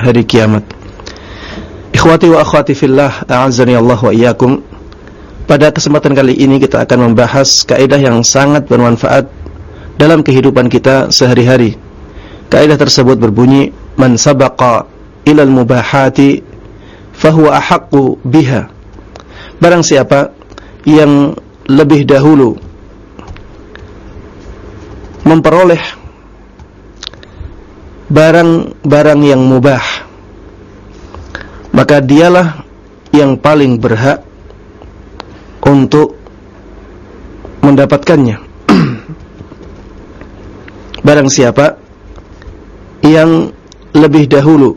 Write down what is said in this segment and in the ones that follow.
hari kiamat. Ikhwati wa akhwati fillah, a'azzani Allah wa iyyakum. Pada kesempatan kali ini kita akan membahas kaidah yang sangat bermanfaat dalam kehidupan kita sehari-hari. Kaidah tersebut berbunyi, "Man sabaqa ilal mubahati fahuwa ahaqqu biha." Barang siapa yang lebih dahulu memperoleh barang-barang yang mubah maka dialah yang paling berhak untuk mendapatkannya barang siapa yang lebih dahulu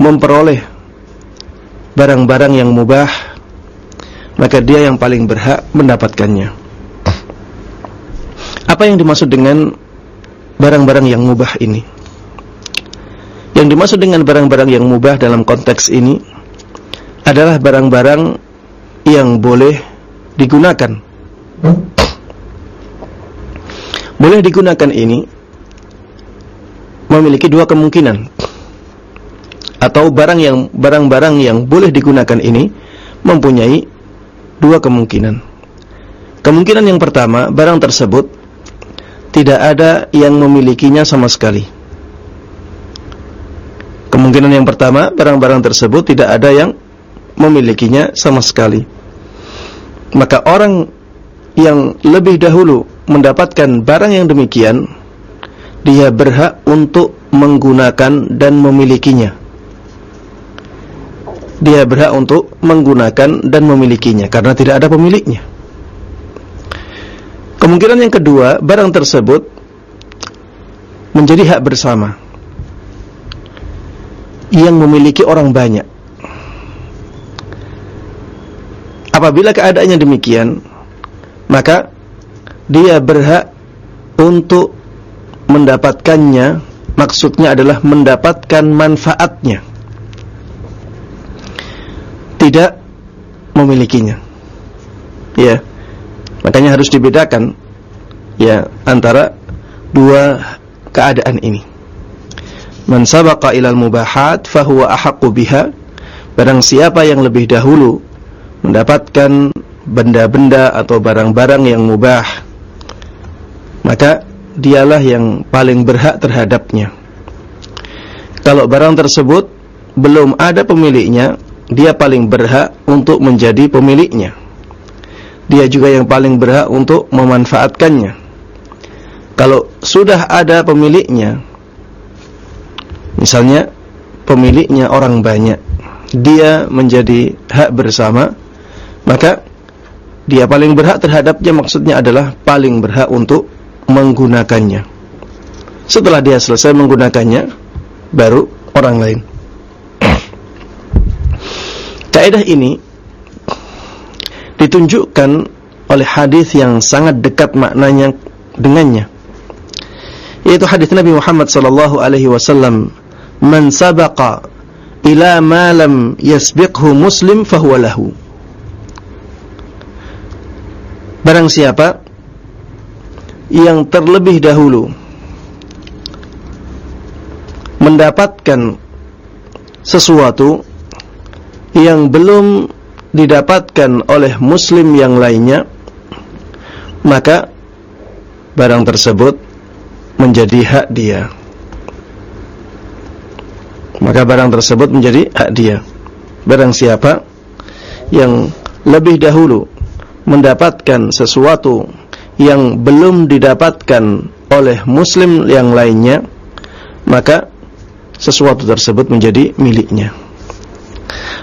memperoleh barang-barang yang mubah maka dia yang paling berhak mendapatkannya apa yang dimaksud dengan barang-barang yang mubah ini? Yang dimaksud dengan barang-barang yang mubah dalam konteks ini adalah barang-barang yang boleh digunakan. Boleh digunakan ini memiliki dua kemungkinan. Atau barang yang barang-barang yang boleh digunakan ini mempunyai dua kemungkinan. Kemungkinan yang pertama, barang tersebut tidak ada yang memilikinya sama sekali. Kemungkinan yang pertama, barang-barang tersebut tidak ada yang memilikinya sama sekali. Maka orang yang lebih dahulu mendapatkan barang yang demikian, dia berhak untuk menggunakan dan memilikinya. Dia berhak untuk menggunakan dan memilikinya karena tidak ada pemiliknya. Kemungkinan yang kedua, barang tersebut menjadi hak bersama yang memiliki orang banyak. Apabila keadaannya demikian, maka dia berhak untuk mendapatkannya, maksudnya adalah mendapatkan manfaatnya. Tidak memilikinya. Ya. Makanya harus dibedakan ya antara dua keadaan ini. Man sabaqa ilal mubahat fahuwa ahaqqu biha. Barang siapa yang lebih dahulu mendapatkan benda-benda atau barang-barang yang mubah, maka dialah yang paling berhak terhadapnya. Kalau barang tersebut belum ada pemiliknya, dia paling berhak untuk menjadi pemiliknya dia juga yang paling berhak untuk memanfaatkannya. Kalau sudah ada pemiliknya, misalnya pemiliknya orang banyak, dia menjadi hak bersama, maka dia paling berhak terhadapnya maksudnya adalah paling berhak untuk menggunakannya. Setelah dia selesai menggunakannya, baru orang lain. Kaidah ini ditunjukkan oleh hadis yang sangat dekat maknanya dengannya yaitu hadis Nabi Muhammad sallallahu alaihi wasallam man sabaqa ila ma lam yasbiqhu muslim fahuwa lahu. Barang siapa yang terlebih dahulu mendapatkan sesuatu yang belum didapatkan oleh muslim yang lainnya maka barang tersebut menjadi hak dia maka barang tersebut menjadi hak dia barang siapa yang lebih dahulu mendapatkan sesuatu yang belum didapatkan oleh muslim yang lainnya maka sesuatu tersebut menjadi miliknya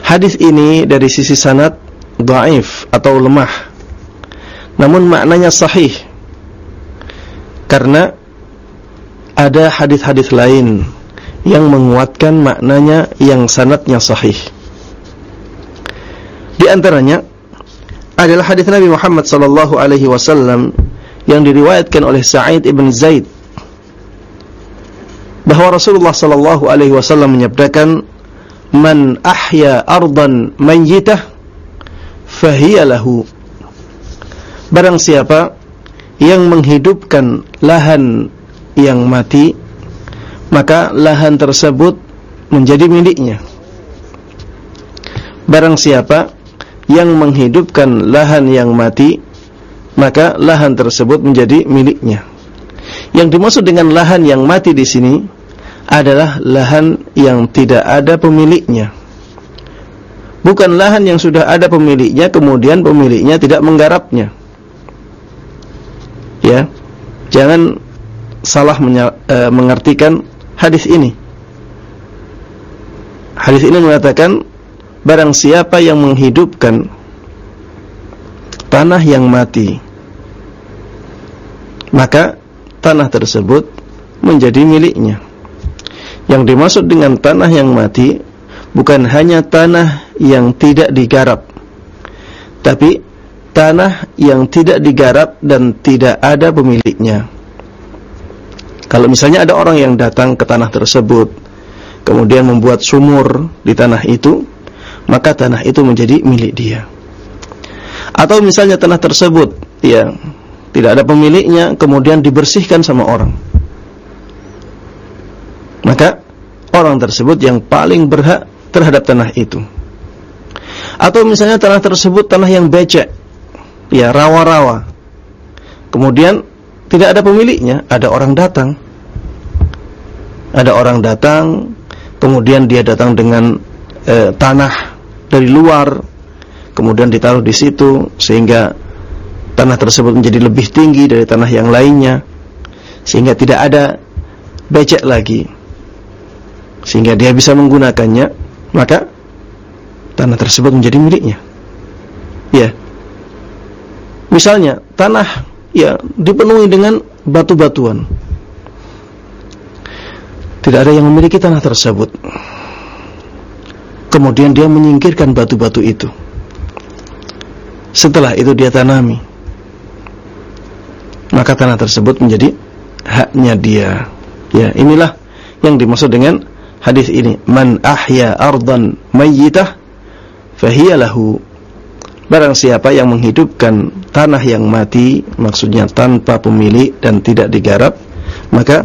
Hadis ini dari sisi sanad dhaif atau lemah. Namun maknanya sahih. Karena ada hadis-hadis lain yang menguatkan maknanya yang sanadnya sahih. Di antaranya adalah hadis Nabi Muhammad sallallahu alaihi wasallam yang diriwayatkan oleh Sa'id ibn Zaid bahwa Rasulullah sallallahu alaihi wasallam menyabdakan man ahya ardan mayyitah fahiya lahu barang siapa yang menghidupkan lahan yang mati maka lahan tersebut menjadi miliknya. Barang siapa yang menghidupkan lahan yang mati, maka lahan tersebut menjadi miliknya. Yang dimaksud dengan lahan yang mati di sini adalah lahan yang tidak ada pemiliknya. Bukan lahan yang sudah ada pemiliknya kemudian pemiliknya tidak menggarapnya. Ya. Jangan salah e, mengartikan hadis ini. Hadis ini mengatakan barang siapa yang menghidupkan tanah yang mati maka tanah tersebut menjadi miliknya. Yang dimaksud dengan tanah yang mati bukan hanya tanah yang tidak digarap tapi tanah yang tidak digarap dan tidak ada pemiliknya. Kalau misalnya ada orang yang datang ke tanah tersebut kemudian membuat sumur di tanah itu, maka tanah itu menjadi milik dia. Atau misalnya tanah tersebut ya tidak ada pemiliknya kemudian dibersihkan sama orang. Maka orang tersebut yang paling berhak terhadap tanah itu. Atau misalnya tanah tersebut tanah yang becek, ya rawa-rawa. Kemudian tidak ada pemiliknya, ada orang datang. Ada orang datang, kemudian dia datang dengan e, tanah dari luar, kemudian ditaruh di situ sehingga tanah tersebut menjadi lebih tinggi dari tanah yang lainnya, sehingga tidak ada becek lagi, sehingga dia bisa menggunakannya, maka tanah tersebut menjadi miliknya. Ya. Misalnya tanah ya dipenuhi dengan batu-batuan. Tidak ada yang memiliki tanah tersebut. Kemudian dia menyingkirkan batu-batu itu. Setelah itu dia tanami. Maka tanah tersebut menjadi haknya dia. Ya, inilah yang dimaksud dengan hadis ini. Man ahya ardan mayyitah fahiya lahu Barang siapa yang menghidupkan tanah yang mati, maksudnya tanpa pemilik dan tidak digarap, maka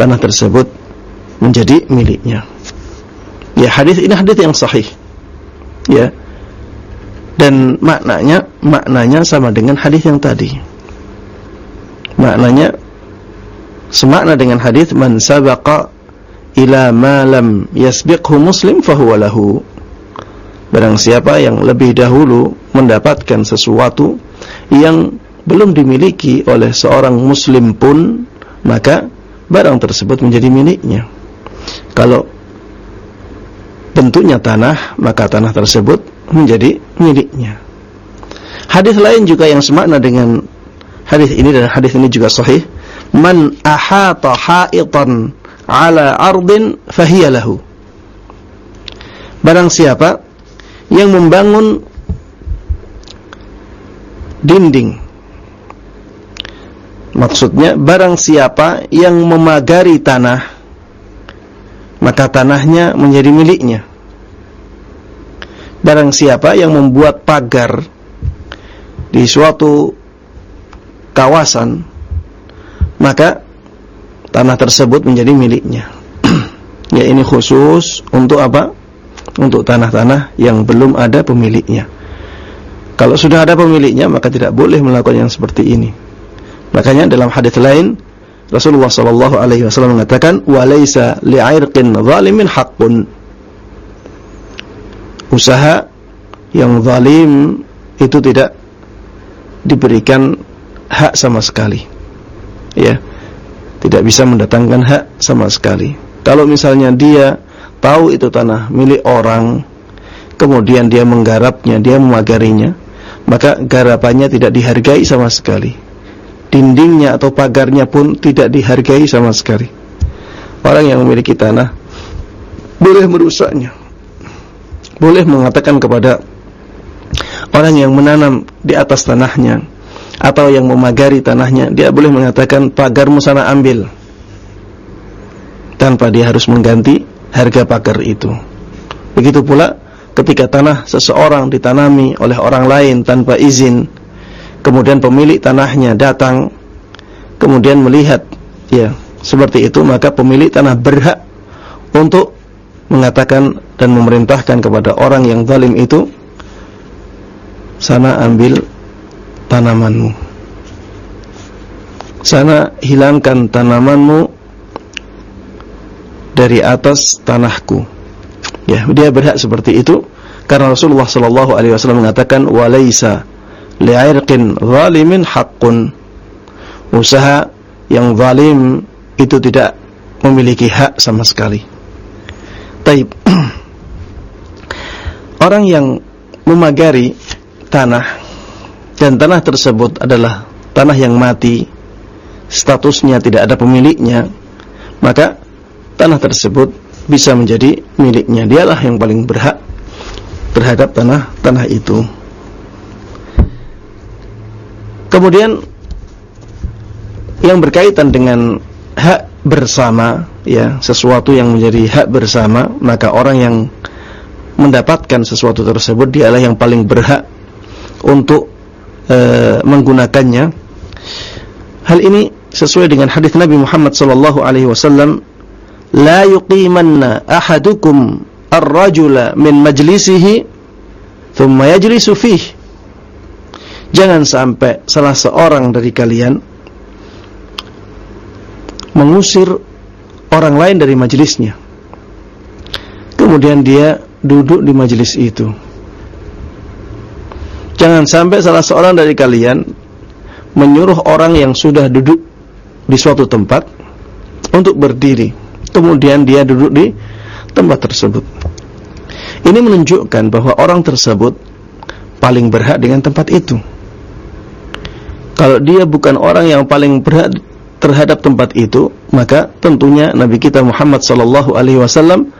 tanah tersebut menjadi miliknya. Ya, hadis ini hadis yang sahih. Ya. Dan maknanya maknanya sama dengan hadis yang tadi. Maknanya semakna dengan hadis man sabaqa ila ma lam yasbiqhu muslim fahuwa lahu Barang siapa yang lebih dahulu mendapatkan sesuatu yang belum dimiliki oleh seorang muslim pun, maka barang tersebut menjadi miliknya. Kalau bentuknya tanah, maka tanah tersebut menjadi miliknya. Hadis lain juga yang semakna dengan hadis ini dan hadis ini juga sahih. Man ahata ha'itan ala ardin fahiya lahu. Barang siapa yang membangun dinding. Maksudnya barang siapa yang memagari tanah maka tanahnya menjadi miliknya. Barang siapa yang membuat pagar di suatu kawasan maka tanah tersebut menjadi miliknya. Ya ini khusus untuk apa untuk tanah-tanah yang belum ada pemiliknya. Kalau sudah ada pemiliknya maka tidak boleh melakukan yang seperti ini. Makanya dalam hadis lain Rasulullah sallallahu alaihi wasallam mengatakan walaisa li'irqin zalimin haqqun. Usaha yang zalim itu tidak diberikan hak sama sekali. Ya. Tidak bisa mendatangkan hak sama sekali. Kalau misalnya dia tahu itu tanah milik orang, kemudian dia menggarapnya, dia memagarinya, maka garapannya tidak dihargai sama sekali. Dindingnya atau pagarnya pun tidak dihargai sama sekali. Orang yang memiliki tanah boleh merusaknya. Boleh mengatakan kepada orang yang menanam di atas tanahnya atau yang memagari tanahnya, dia boleh mengatakan pagarmu sana ambil tanpa dia harus mengganti harga pagar itu. Begitu pula ketika tanah seseorang ditanami oleh orang lain tanpa izin, kemudian pemilik tanahnya datang, kemudian melihat, ya seperti itu, maka pemilik tanah berhak untuk mengatakan dan memerintahkan kepada orang yang zalim itu sana ambil tanamanmu sana hilangkan tanamanmu dari atas tanahku. Ya dia berhak seperti itu karena Rasulullah sallallahu alaihi wasallam mengatakan walaisa li'irqin zalimin haqqun. Usaha yang zalim itu tidak memiliki hak sama sekali. Taib. Orang yang memagari tanah dan tanah tersebut adalah tanah yang mati, statusnya tidak ada pemiliknya, maka tanah tersebut bisa menjadi miliknya. Dialah yang paling berhak terhadap tanah tanah itu. Kemudian yang berkaitan dengan hak bersama ya sesuatu yang menjadi hak bersama maka orang yang mendapatkan sesuatu tersebut dialah yang paling berhak untuk e, menggunakannya hal ini sesuai dengan hadis Nabi Muhammad sallallahu alaihi wasallam la yuqimanna ahadukum ar-rajula min majlisihi thumma yajlisu fihi jangan sampai salah seorang dari kalian mengusir orang lain dari majelisnya. Kemudian dia duduk di majelis itu. Jangan sampai salah seorang dari kalian menyuruh orang yang sudah duduk di suatu tempat untuk berdiri. Kemudian dia duduk di tempat tersebut. Ini menunjukkan bahwa orang tersebut paling berhak dengan tempat itu. Kalau dia bukan orang yang paling berhak terhadap tempat itu, maka tentunya Nabi kita Muhammad sallallahu alaihi wasallam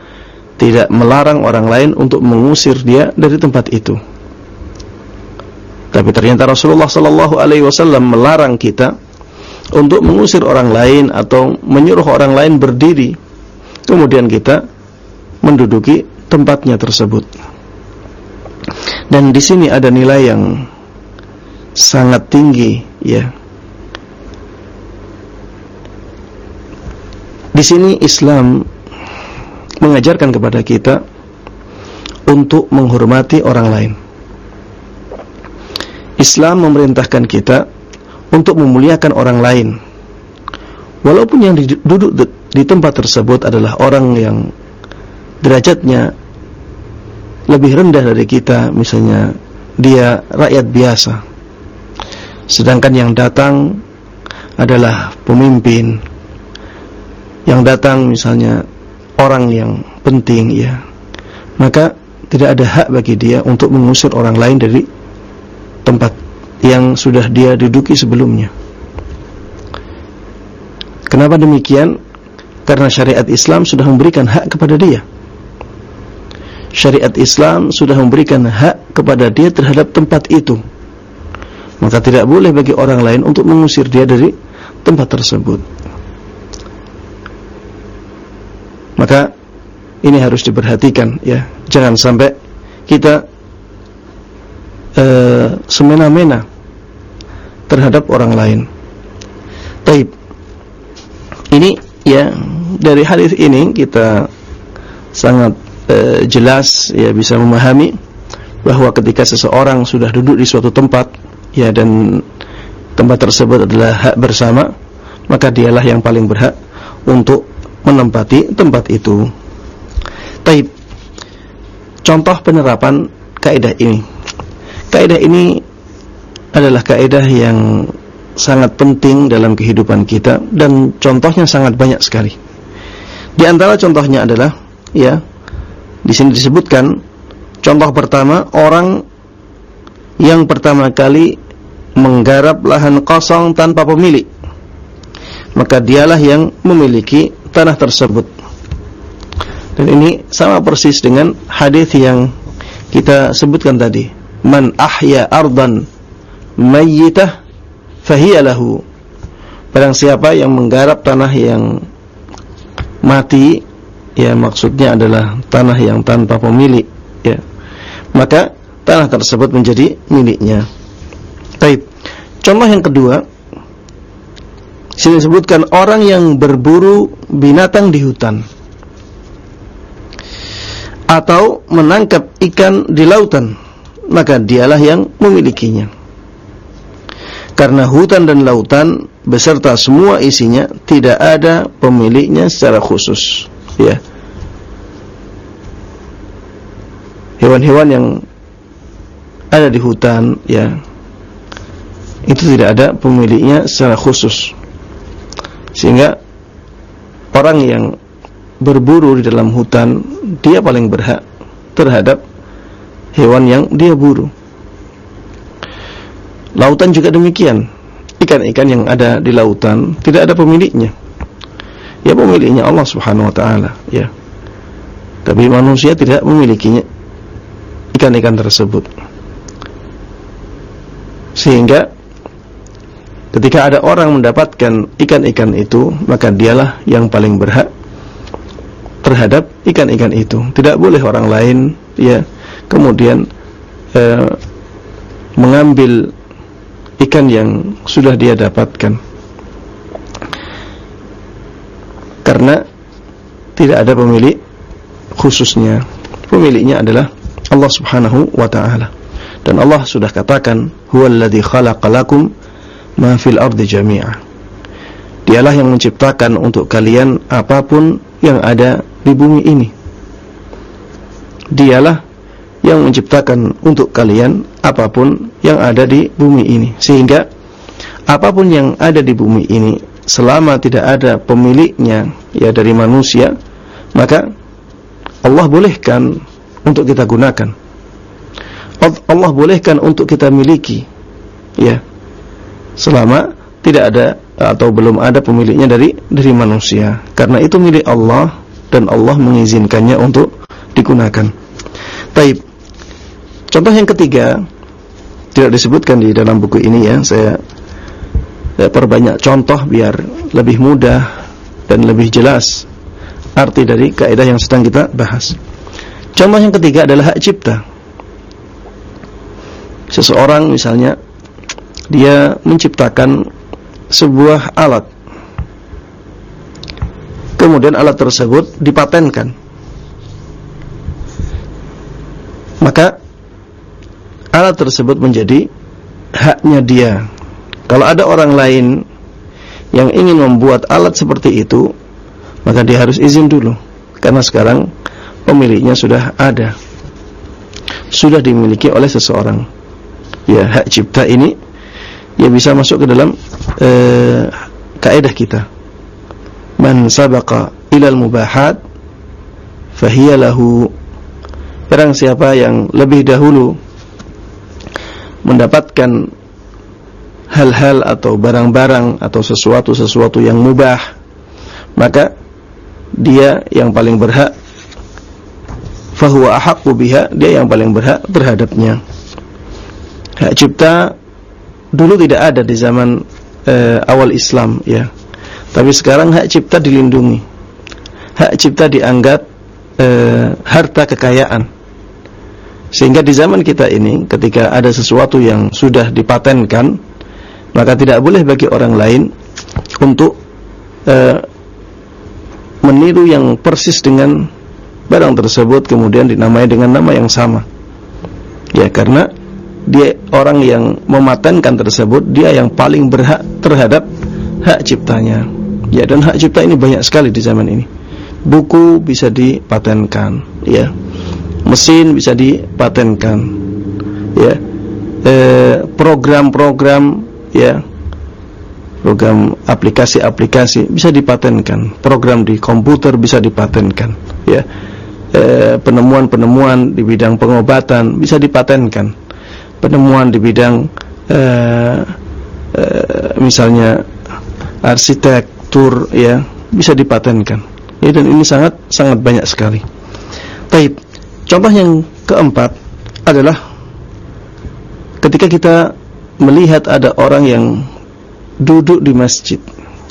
tidak melarang orang lain untuk mengusir dia dari tempat itu. Tapi ternyata Rasulullah sallallahu alaihi wasallam melarang kita untuk mengusir orang lain atau menyuruh orang lain berdiri. Kemudian kita menduduki tempatnya tersebut. Dan di sini ada nilai yang sangat tinggi ya Di sini Islam mengajarkan kepada kita untuk menghormati orang lain. Islam memerintahkan kita untuk memuliakan orang lain. Walaupun yang duduk di tempat tersebut adalah orang yang derajatnya lebih rendah dari kita, misalnya dia rakyat biasa. Sedangkan yang datang adalah pemimpin, yang datang misalnya orang yang penting ya. Maka tidak ada hak bagi dia untuk mengusir orang lain dari tempat yang sudah dia duduki sebelumnya. Kenapa demikian karena syariat Islam sudah memberikan hak kepada dia syariat Islam sudah memberikan hak kepada dia terhadap tempat itu maka tidak boleh bagi orang lain untuk mengusir dia dari tempat tersebut Maka ini harus diperhatikan ya. Jangan sampai kita uh, semena-mena terhadap orang lain. Taib. Ini ya dari hadis ini kita sangat uh, jelas ya bisa memahami bahwa ketika seseorang sudah duduk di suatu tempat ya dan tempat tersebut adalah hak bersama maka dialah yang paling berhak untuk menempati tempat itu. Taib. Contoh penerapan kaidah ini. Kaidah ini adalah kaidah yang sangat penting dalam kehidupan kita dan contohnya sangat banyak sekali. Di antara contohnya adalah ya di sini disebutkan contoh pertama orang yang pertama kali menggarap lahan kosong tanpa pemilik maka dialah yang memiliki tanah tersebut. Dan ini sama persis dengan hadis yang kita sebutkan tadi. Man ahya ardan mayyitah fahiya lahu. Barang siapa yang menggarap tanah yang mati, ya maksudnya adalah tanah yang tanpa pemilik, ya. Maka tanah tersebut menjadi miliknya. Baik. Contoh yang kedua, Sini disebutkan orang yang berburu binatang di hutan. atau menangkap ikan di lautan maka dialah yang memilikinya karena hutan dan lautan beserta semua isinya tidak ada pemiliknya secara khusus. Ya. Hewan-hewan yang ada di hutan ya itu tidak ada pemiliknya secara khusus. Sehingga orang yang berburu di dalam hutan dia paling berhak terhadap hewan yang dia buru. Lautan juga demikian ikan-ikan yang ada di lautan tidak ada pemiliknya. Ya pemiliknya Allah subhanahu wa ta'ala ya. Tapi manusia tidak memilikinya ikan-ikan tersebut. Sehingga ketika ada orang mendapatkan ikan-ikan itu maka dialah yang paling berhak terhadap ikan-ikan itu. Tidak boleh orang lain ya kemudian eh, mengambil ikan yang sudah dia dapatkan. Karena tidak ada pemilik khususnya. Pemiliknya adalah Allah Subhanahu wa taala. Dan Allah sudah katakan, "Huwallazi khalaqalakum ma fil ardi jami'a." Dialah yang menciptakan untuk kalian apa pun yang ada di bumi ini. Dialah yang menciptakan untuk kalian apa pun yang ada di bumi ini. Sehingga apa pun yang ada di bumi ini selama tidak ada pemiliknya ya dari manusia, maka Allah bolehkan untuk kita gunakan. Allah bolehkan untuk kita miliki. Ya. Selama tidak ada atau belum ada pemiliknya dari dari manusia. Karena itu milik Allah dan Allah mengizinkannya untuk digunakan. Taib. Contoh yang ketiga tidak disebutkan di dalam buku ini ya. Saya, saya perbanyak contoh biar lebih mudah dan lebih jelas arti dari kaidah yang sedang kita bahas. Contoh yang ketiga adalah hak cipta. Seseorang misalnya dia menciptakan sebuah alat kemudian alat tersebut dipatenkan maka alat tersebut menjadi haknya dia. Kalau ada orang lain yang ingin membuat alat seperti itu maka dia harus izin dulu. Karena sekarang pemiliknya sudah ada. Sudah dimiliki oleh seseorang. Ya hak cipta ini ya bisa masuk ke dalam uh, kaidah kita. Man sabaqa ilal mubahat fahiya lahu. Barang siapa yang lebih dahulu mendapatkan hal-hal atau barang-barang atau sesuatu-sesuatu yang mubah maka dia yang paling berhak fahuwa ahaqqu biha dia yang paling berhak terhadapnya hak cipta dulu tidak ada di zaman uh, awal Islam ya tapi sekarang hak cipta dilindungi. Hak cipta dianggap e, harta kekayaan. Sehingga di zaman kita ini ketika ada sesuatu yang sudah dipatenkan, maka tidak boleh bagi orang lain untuk e, meniru yang persis dengan barang tersebut kemudian dinamai dengan nama yang sama. Ya, karena dia orang yang mematenkan tersebut dia yang paling berhak terhadap hak ciptanya. Ya dan hak cipta ini banyak sekali di zaman ini. Buku bisa dipatenkan, ya. Mesin bisa dipatenkan. Ya. Eh, program-program ya. Program aplikasi-aplikasi bisa dipatenkan. Program di komputer bisa dipatenkan, ya. Eh, penemuan-penemuan di bidang pengobatan bisa dipatenkan. Penemuan di bidang eh, eh, misalnya arsitek tur ya bisa dipatenkan. Ya, dan ini sangat sangat banyak sekali. Taib. Contoh yang keempat adalah ketika kita melihat ada orang yang duduk di masjid.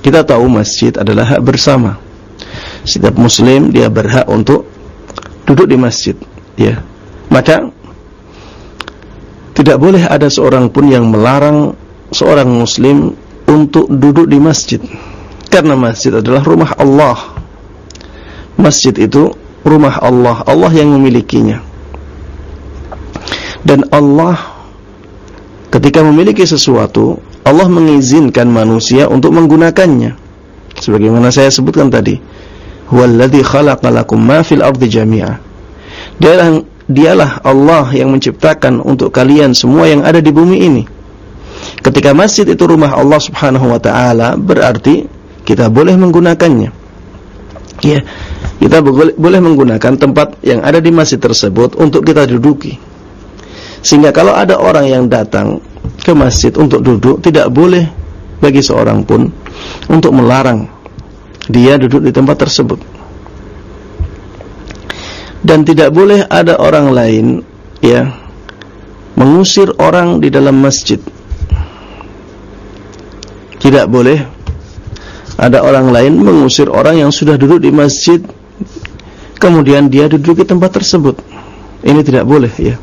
Kita tahu masjid adalah hak bersama. Setiap muslim dia berhak untuk duduk di masjid, ya. Maka tidak boleh ada seorang pun yang melarang seorang muslim untuk duduk di masjid karena masjid adalah rumah Allah. Masjid itu rumah Allah, Allah yang memilikinya. Dan Allah ketika memiliki sesuatu, Allah mengizinkan manusia untuk menggunakannya. Sebagaimana saya sebutkan tadi, huwallazi khalaqalakum ma fil ardi jami'a. Dialah, dialah Allah yang menciptakan untuk kalian semua yang ada di bumi ini. Ketika masjid itu rumah Allah Subhanahu wa taala, berarti kita boleh menggunakannya. Ya, kita boleh menggunakan tempat yang ada di masjid tersebut untuk kita duduki. Sehingga kalau ada orang yang datang ke masjid untuk duduk, tidak boleh bagi seorang pun untuk melarang dia duduk di tempat tersebut. Dan tidak boleh ada orang lain ya mengusir orang di dalam masjid. Tidak boleh ada orang lain mengusir orang yang sudah duduk di masjid kemudian dia duduk di tempat tersebut. Ini tidak boleh ya.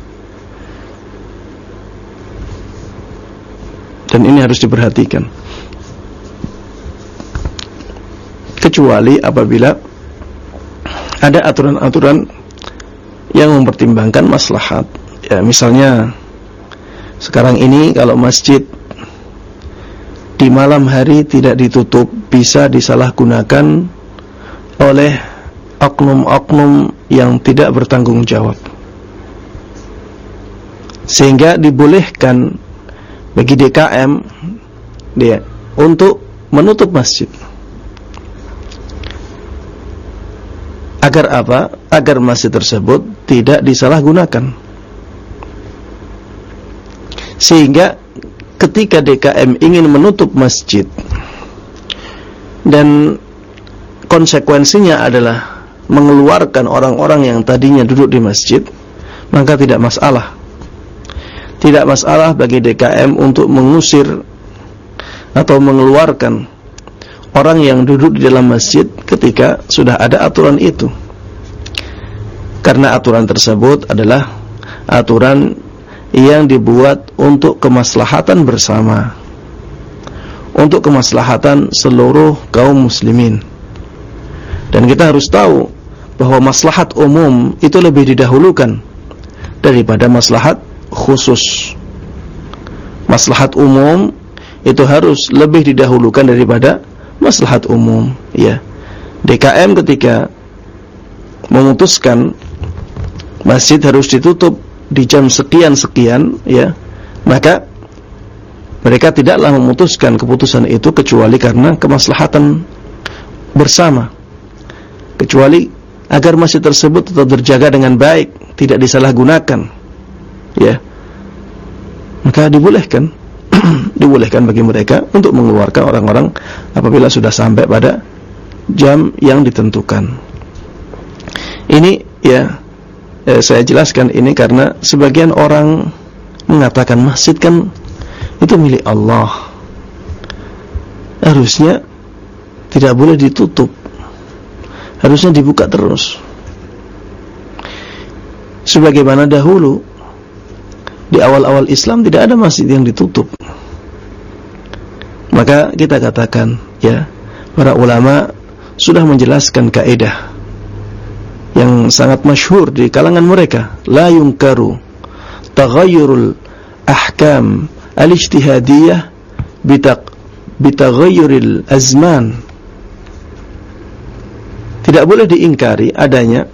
Dan ini harus diperhatikan. Kecuali apabila ada aturan-aturan yang mempertimbangkan maslahat. Ya, misalnya sekarang ini kalau masjid di malam hari tidak ditutup bisa disalahgunakan oleh oknum-oknum yang tidak bertanggung jawab. Sehingga dibolehkan bagi DKM dia untuk menutup masjid. Agar apa? Agar masjid tersebut tidak disalahgunakan. Sehingga ketika DKM ingin menutup masjid dan konsekuensinya adalah mengeluarkan orang-orang yang tadinya duduk di masjid, maka tidak masalah tidak masalah bagi DKM untuk mengusir atau mengeluarkan orang yang duduk di dalam masjid ketika sudah ada aturan itu. Karena aturan tersebut adalah aturan yang dibuat untuk kemaslahatan bersama. Untuk kemaslahatan seluruh kaum muslimin. Dan kita harus tahu bahwa maslahat umum itu lebih didahulukan daripada maslahat khusus. Maslahat umum itu harus lebih didahulukan daripada maslahat umum, ya. DKM ketika memutuskan masjid harus ditutup di jam sekian-sekian, ya, maka mereka tidaklah memutuskan keputusan itu kecuali karena kemaslahatan bersama. Kecuali agar masjid tersebut tetap terjaga dengan baik, tidak disalahgunakan ya maka dibolehkan dibolehkan bagi mereka untuk mengeluarkan orang-orang apabila sudah sampai pada jam yang ditentukan ini ya eh, saya jelaskan ini karena sebagian orang mengatakan masjid kan itu milik Allah. Harusnya tidak boleh ditutup. Harusnya dibuka terus. Sebagaimana dahulu di awal-awal Islam tidak ada masjid yang ditutup. Maka kita katakan, ya, para ulama sudah menjelaskan kaidah yang sangat masyhur di kalangan mereka, la yunkaru taghayyurul ahkam al-ijtihadiyah bitaq bitaghayyuril azman. Tidak boleh diingkari adanya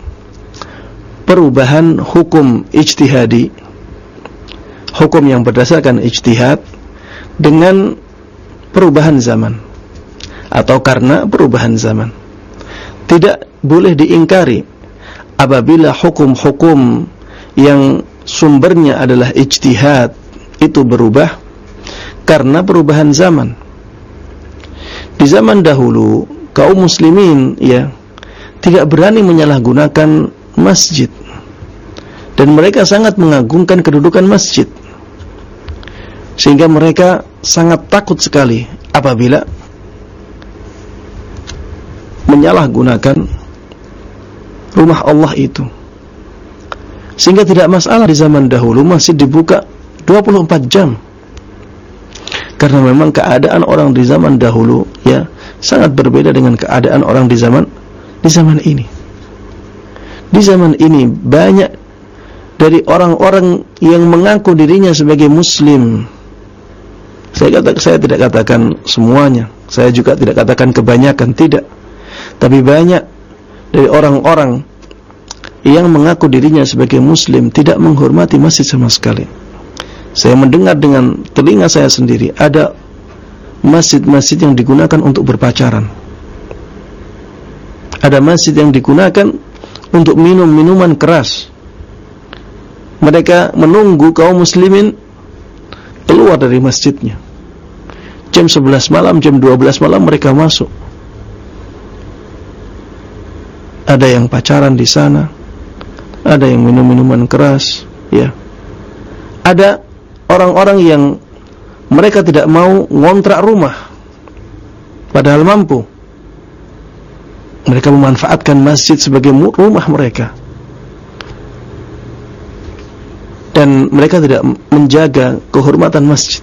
perubahan hukum ijtihadi hukum yang berdasarkan ijtihad dengan perubahan zaman atau karena perubahan zaman. Tidak boleh diingkari apabila hukum-hukum yang sumbernya adalah ijtihad itu berubah karena perubahan zaman. Di zaman dahulu kaum muslimin ya tidak berani menyalahgunakan masjid dan mereka sangat mengagungkan kedudukan masjid sehingga mereka sangat takut sekali apabila menyalahgunakan rumah Allah itu sehingga tidak masalah di zaman dahulu masih dibuka 24 jam karena memang keadaan orang di zaman dahulu ya sangat berbeda dengan keadaan orang di zaman di zaman ini Di zaman ini banyak dari orang-orang yang mengaku dirinya sebagai muslim. Saya kata saya tidak katakan semuanya. Saya juga tidak katakan kebanyakan, tidak. Tapi banyak dari orang-orang yang mengaku dirinya sebagai muslim tidak menghormati masjid sama sekali. Saya mendengar dengan telinga saya sendiri ada masjid-masjid yang digunakan untuk berpacaran. Ada masjid yang digunakan untuk minum minuman keras mereka menunggu kaum muslimin keluar dari masjidnya. Jam 11 malam, jam 12 malam mereka masuk. Ada yang pacaran di sana, ada yang minum minuman keras, ya. Ada orang-orang yang mereka tidak mau ngontrak rumah padahal mampu. Mereka memanfaatkan masjid sebagai rumah mereka. dan mereka tidak menjaga kehormatan masjid.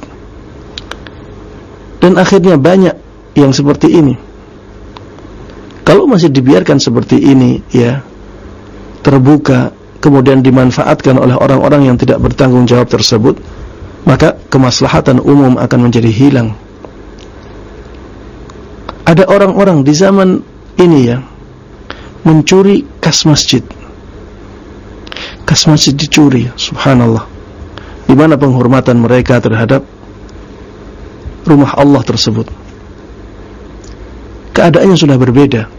Dan akhirnya banyak yang seperti ini. Kalau masih dibiarkan seperti ini, ya, terbuka, kemudian dimanfaatkan oleh orang-orang yang tidak bertanggung jawab tersebut, maka kemaslahatan umum akan menjadi hilang. Ada orang-orang di zaman ini ya, mencuri kas masjid. Kas masjid dicuri subhanallah. Di mana penghormatan mereka terhadap rumah Allah tersebut. Keadaannya sudah berbeda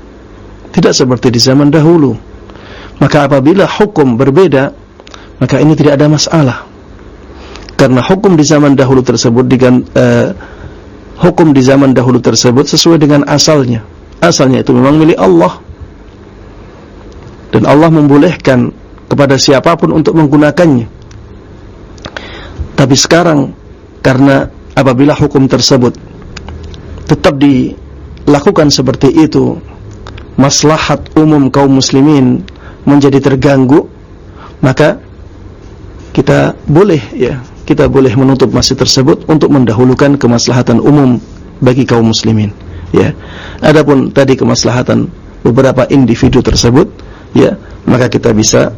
tidak seperti di zaman dahulu. Maka apabila hukum berbeda maka ini tidak ada masalah. Karena hukum di zaman dahulu tersebut dengan uh, hukum di zaman dahulu tersebut sesuai dengan asalnya. Asalnya itu memang milik Allah. Dan Allah membolehkan kepada siapa pun untuk menggunakannya. Tapi sekarang karena apabila hukum tersebut tetap dilakukan seperti itu, maslahat umum kaum muslimin menjadi terganggu, maka kita boleh ya, kita boleh menutup masjid tersebut untuk mendahulukan kemaslahatan umum bagi kaum muslimin. Ya. Adapun tadi kemaslahatan beberapa individu tersebut, ya, maka kita bisa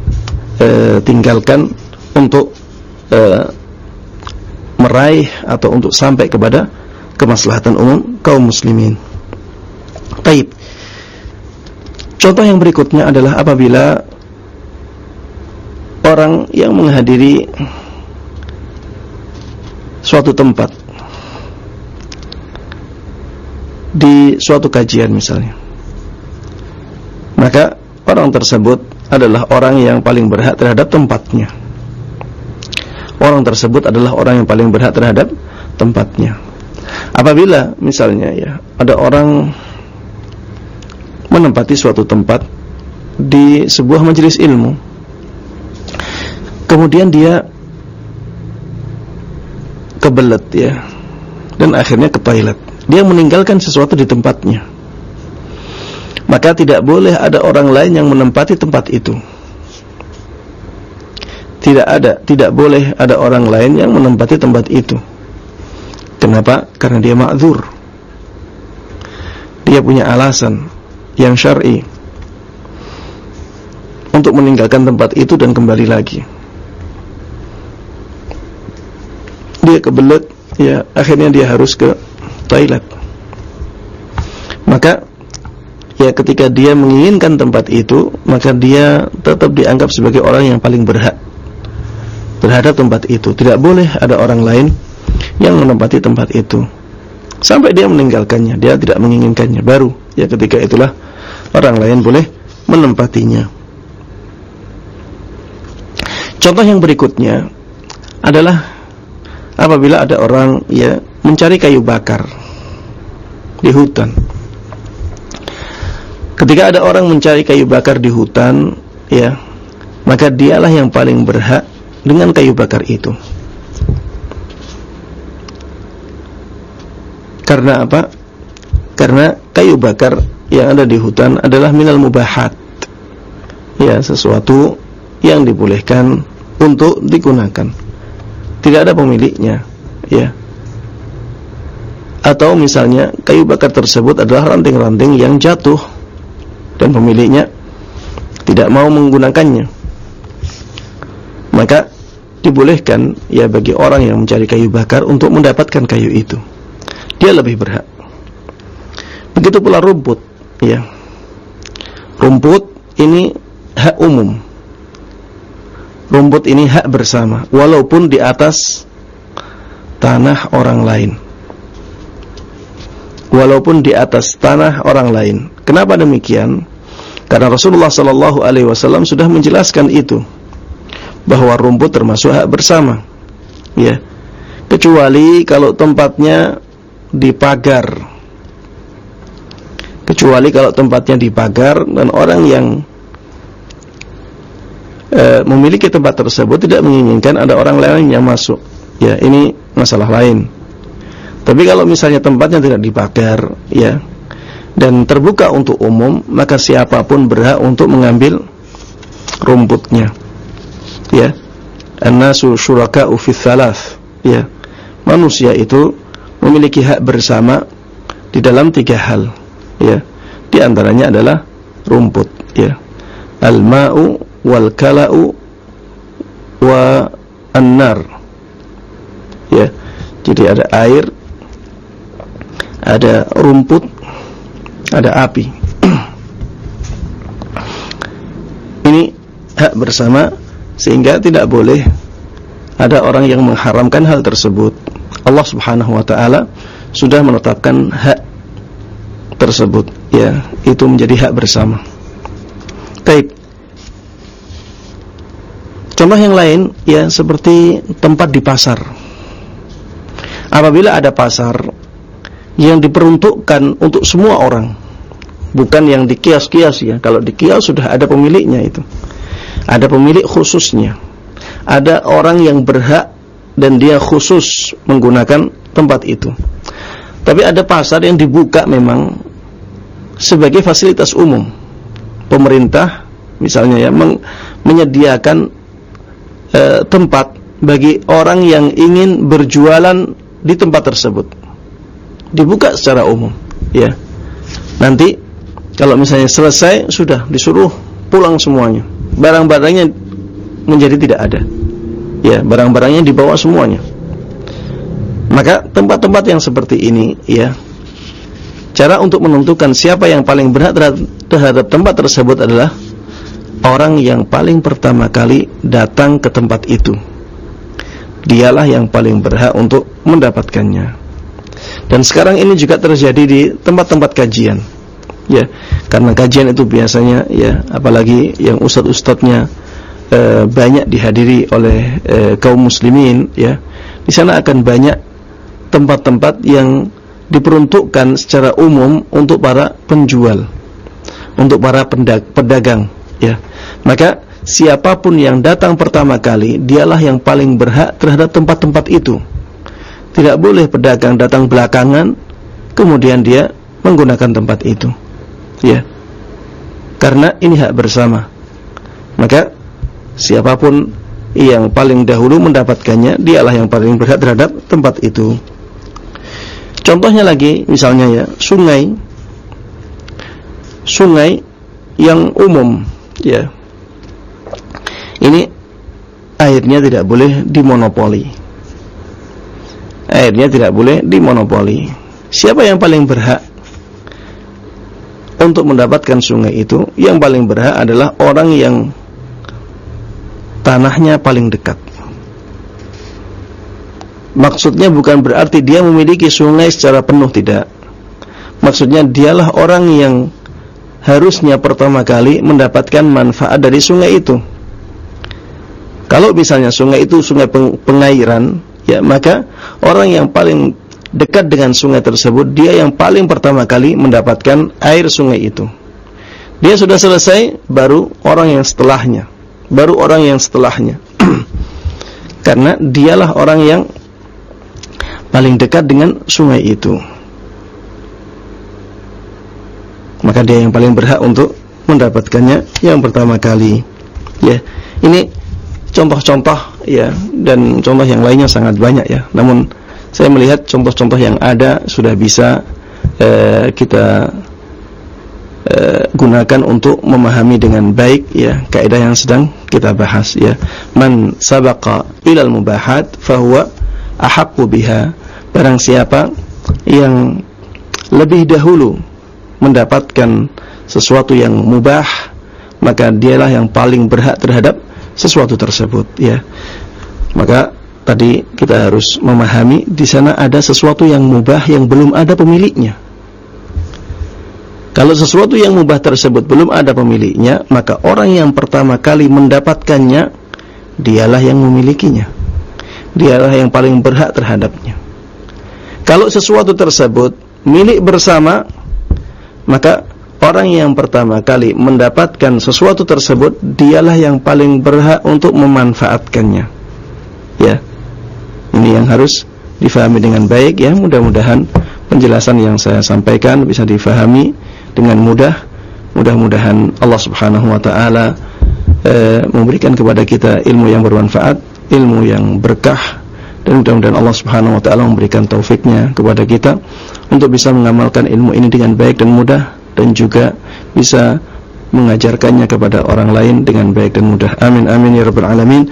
e, tinggalkan untuk e, meraih atau untuk sampai kepada kemaslahatan umum kaum muslimin. Taib. Contoh yang berikutnya adalah apabila orang yang menghadiri suatu tempat di suatu kajian misalnya. Maka orang tersebut adalah orang yang paling berhak terhadap tempatnya. Orang tersebut adalah orang yang paling berhak terhadap tempatnya. Apabila misalnya ya ada orang menempati suatu tempat di sebuah majelis ilmu, kemudian dia kebelet ya dan akhirnya ke toilet. Dia meninggalkan sesuatu di tempatnya maka tidak boleh ada orang lain yang menempati tempat itu. Tidak ada, tidak boleh ada orang lain yang menempati tempat itu. Kenapa? Karena dia ma'dzur. Dia punya alasan yang syar'i untuk meninggalkan tempat itu dan kembali lagi. Dia kebelet, ya akhirnya dia harus ke toilet. Maka ya ketika dia menginginkan tempat itu maka dia tetap dianggap sebagai orang yang paling berhak terhadap tempat itu tidak boleh ada orang lain yang menempati tempat itu sampai dia meninggalkannya dia tidak menginginkannya baru ya ketika itulah orang lain boleh menempatinya contoh yang berikutnya adalah apabila ada orang ya mencari kayu bakar di hutan Ketika ada orang mencari kayu bakar di hutan, ya, maka dialah yang paling berhak dengan kayu bakar itu. Karena apa? Karena kayu bakar yang ada di hutan adalah minal mubahat. Ya, sesuatu yang dibolehkan untuk digunakan. Tidak ada pemiliknya, ya. Atau misalnya kayu bakar tersebut adalah ranting-ranting yang jatuh dan pemiliknya tidak mau menggunakannya maka dibolehkan ya bagi orang yang mencari kayu bakar untuk mendapatkan kayu itu dia lebih berhak begitu pula rumput ya rumput ini hak umum. Rumput ini hak bersama walaupun di atas tanah orang lain. Walaupun di atas tanah orang lain. Kenapa demikian? Karena Rasulullah sallallahu alaihi wasallam sudah menjelaskan itu bahwa rumput termasuk hak bersama. Ya. Kecuali kalau tempatnya dipagar kecuali kalau tempatnya dipagar dan orang yang e, memiliki tempat tersebut tidak menginginkan ada orang lain yang masuk. Ya ini masalah lain. Tapi kalau misalnya tempatnya tidak dipagar ya dan terbuka untuk umum maka siapa pun berhak untuk mengambil rumputnya. Ya annasu syuraka'u fi thalath ya manusia itu memiliki hak bersama di dalam tiga hal ya. Di antaranya adalah rumput ya. Al-ma'u wal kala'u wa an-nar. Ya. Jadi ada air ada rumput ada api. Ini hak bersama sehingga tidak boleh ada orang yang mengharamkan hal tersebut. Allah Subhanahu wa taala sudah menetapkan hak tersebut ya itu menjadi hak bersama. Baik. Contoh yang lain ya seperti tempat di pasar. Apabila ada pasar yang diperuntukkan untuk semua orang, bukan yang di kios-kios ya. Kalau di kios sudah ada pemiliknya itu. Ada pemilik khususnya. Ada orang yang berhak dan dia khusus menggunakan tempat itu. Tapi ada pasar yang dibuka memang sebagai fasilitas umum. Pemerintah misalnya ya meng, menyediakan e, tempat bagi orang yang ingin berjualan di tempat tersebut. Dibuka secara umum, ya. Nanti kalau misalnya selesai sudah disuruh pulang semuanya. Barang-barangnya menjadi tidak ada. Ya, barang-barangnya dibawa semuanya. Maka tempat-tempat yang seperti ini ya Cara untuk menentukan siapa yang paling berhak terhadap tempat tersebut adalah orang yang paling pertama kali datang ke tempat itu. Dialah yang paling berhak untuk mendapatkannya. Dan sekarang ini juga terjadi di tempat-tempat kajian. Ya, karena kajian itu biasanya ya, apalagi yang ustadz-ustadznya e, banyak dihadiri oleh e, kaum muslimin ya. Di sana akan banyak tempat-tempat yang diperuntukkan secara umum untuk para penjual, untuk para pedagang, ya. Maka siapa pun yang datang pertama kali, dialah yang paling berhak terhadap tempat-tempat itu. Tidak boleh pedagang datang belakangan, kemudian dia menggunakan tempat itu, ya. Karena ini hak bersama. Maka siapa pun yang paling dahulu mendapatkannya, dialah yang paling berhak terhadap tempat itu. Contohnya lagi misalnya ya, sungai sungai yang umum ya. Ini airnya tidak boleh dimonopoli. Airnya tidak boleh dimonopoli. Siapa yang paling berhak untuk mendapatkan sungai itu? Yang paling berhak adalah orang yang tanahnya paling dekat. Maksudnya bukan berarti dia memiliki sungai secara penuh tidak. Maksudnya dialah orang yang harusnya pertama kali mendapatkan manfaat dari sungai itu. Kalau misalnya sungai itu sungai pengairan, ya maka orang yang paling dekat dengan sungai tersebut dia yang paling pertama kali mendapatkan air sungai itu. Dia sudah selesai baru orang yang setelahnya, baru orang yang setelahnya. Karena dialah orang yang paling dekat dengan sungai itu. Maka dia yang paling berhak untuk mendapatkannya yang pertama kali. Ya, ini contoh-contoh ya dan contoh yang lainnya sangat banyak ya. Namun saya melihat contoh-contoh yang ada sudah bisa eh, kita uh, gunakan untuk memahami dengan baik ya kaidah yang sedang kita bahas ya man sabaqa ilal mubahat fahuwa ahaqqu biha barang siapa yang lebih dahulu mendapatkan sesuatu yang mubah maka dialah yang paling berhak terhadap sesuatu tersebut ya maka tadi kita harus memahami di sana ada sesuatu yang mubah yang belum ada pemiliknya. Kalau sesuatu yang mubah tersebut belum ada pemiliknya, maka orang yang pertama kali mendapatkannya dialah yang memilikinya. Dialah yang paling berhak terhadapnya. Kalau sesuatu tersebut milik bersama, maka orang yang pertama kali mendapatkan sesuatu tersebut dialah yang paling berhak untuk memanfaatkannya. Ya. Ini yang harus difahami dengan baik ya. Mudah-mudahan penjelasan yang saya sampaikan bisa difahami dengan mudah. Mudah-mudahan Allah Subhanahu wa taala eh, memberikan kepada kita ilmu yang bermanfaat, ilmu yang berkah dan mudah-mudahan Allah Subhanahu wa taala memberikan taufiknya kepada kita untuk bisa mengamalkan ilmu ini dengan baik dan mudah dan juga bisa mengajarkannya kepada orang lain dengan baik dan mudah. Amin amin ya rabbal alamin.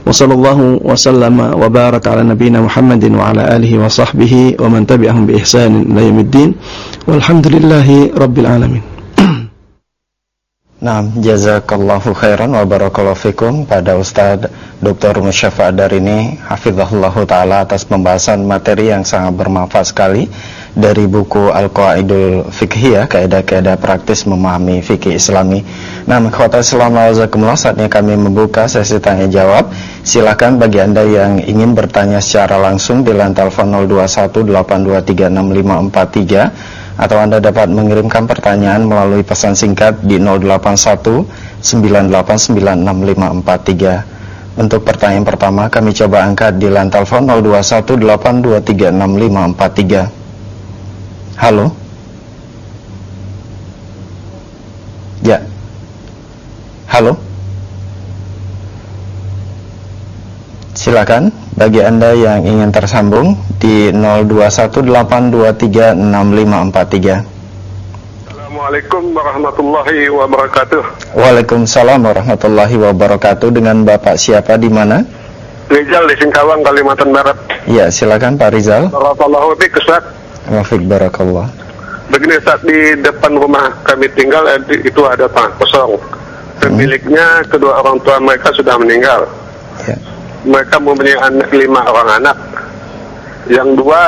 Wa sallallahu wa sallama wa baraka ala nabiyyina Muhammadin wa ala alihi wa sahbihi wa man tabi'ahum bi ihsanin ila yaumiddin. Walhamdulillahirabbil alamin. Nah, jazakallahu khairan wa barakallahu fikum pada Ustaz Dr. Musyafa Adar ini hafizahullah taala atas pembahasan materi yang sangat bermanfaat sekali dari buku Al-Qaidul Fiqhiyah, kaidah-kaidah praktis memahami fikih Islami. Nah, khotbah selama wazakumullah saatnya kami membuka sesi tanya jawab. Silakan bagi Anda yang ingin bertanya secara langsung di lantai telepon 0218236543 atau Anda dapat mengirimkan pertanyaan melalui pesan singkat di 081 9896543. Untuk pertanyaan pertama kami coba angkat di lantai telepon 0218236543. Halo. Ya. Halo. Silakan bagi Anda yang ingin tersambung di 0218236543. Assalamualaikum warahmatullahi wabarakatuh. Waalaikumsalam warahmatullahi wabarakatuh. Dengan Bapak siapa di mana? Rizal di Singkawang, Kalimantan Barat. Ya, silakan Pak Rizal. Barakallahu fiik, Ustaz. Wafik barakallah. Begini Ustaz, di depan rumah kami tinggal eh, itu ada tanah kosong. Pemiliknya kedua orang tua mereka sudah meninggal. Ya mereka mempunyai anak, lima orang anak. Yang dua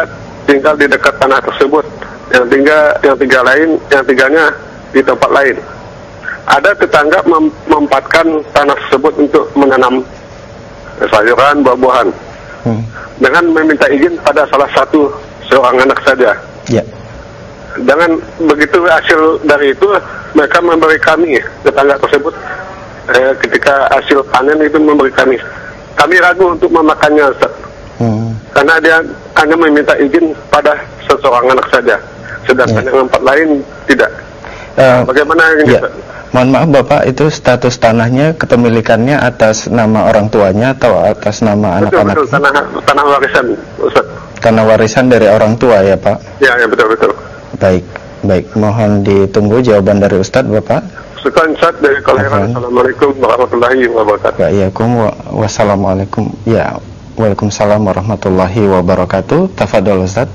tinggal di dekat tanah tersebut. Yang tiga, yang tiga lain, yang tiganya di tempat lain. Ada tetangga mem mempatkan tanah tersebut untuk menanam sayuran, buah-buahan. Hmm. Dengan meminta izin pada salah satu seorang anak saja. Yeah. Dengan begitu hasil dari itu mereka memberi kami tetangga tersebut eh, ketika hasil panen itu memberi kami kami ragu untuk memakannya Ustaz. Hmm. Karena dia hanya meminta izin pada seseorang anak saja, sedangkan ya. yang empat lain tidak. Uh, Bagaimana ini? Ya. Mohon maaf Bapak, itu status tanahnya kepemilikannya atas nama orang tuanya atau atas nama anak-anak? Betul, betul, tanah, tanah warisan Ustaz. Tanah warisan dari orang tua ya Pak? Ya, ya betul, betul. Baik, baik. Mohon ditunggu jawaban dari Ustadz Bapak. Sekian Ustaz dari Kalimantan. Assalamualaikum warahmatullahi wabarakatuh. Waalaikumsalam wassalamualaikum. Ya, Waalaikumsalam warahmatullahi wabarakatuh. Tafadhol Ustaz.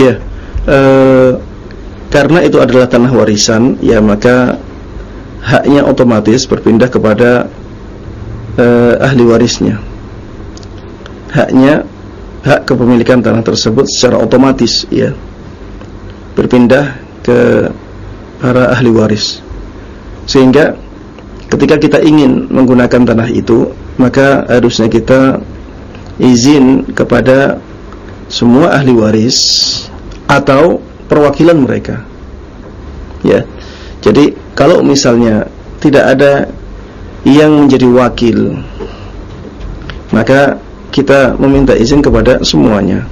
Ya, uh, karena itu adalah tanah warisan, ya maka haknya otomatis berpindah kepada uh, ahli warisnya. Haknya hak kepemilikan tanah tersebut secara otomatis ya. Berpindah ke para ahli waris. Sehingga ketika kita ingin menggunakan tanah itu maka harusnya kita izin kepada semua ahli waris atau perwakilan mereka. Ya. Jadi kalau misalnya tidak ada yang menjadi wakil maka kita meminta izin kepada semuanya.